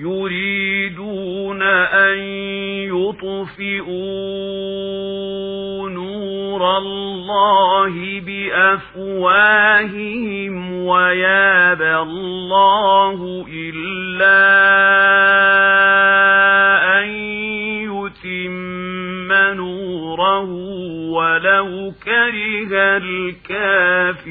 يريدون أن يطفئوا نور الله بأفواههم ويابى الله إلا أن يتم نوره ولو كره الكافرون.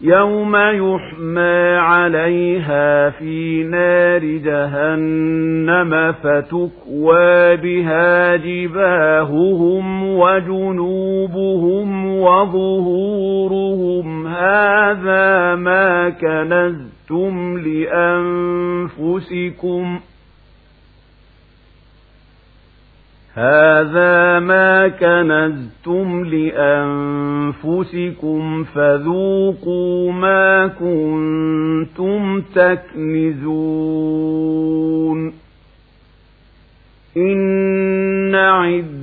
يوم يحمى عليها في نار جهنم فتكوى بها جباههم وجنوبهم وظهورهم هذا ما كنزتم لأنفسكم هذا ما كنزتم لأنفسكم فذوقوا ما كنتم تكنزون إن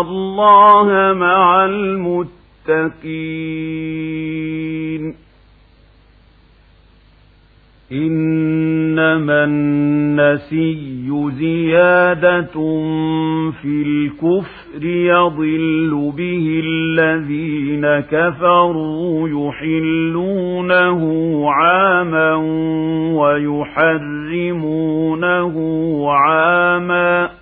الله مع المتقين. إنما النسي زيادة في الكفر يضل به الذين كفروا يحلونه عاما ويحرمونه عاما.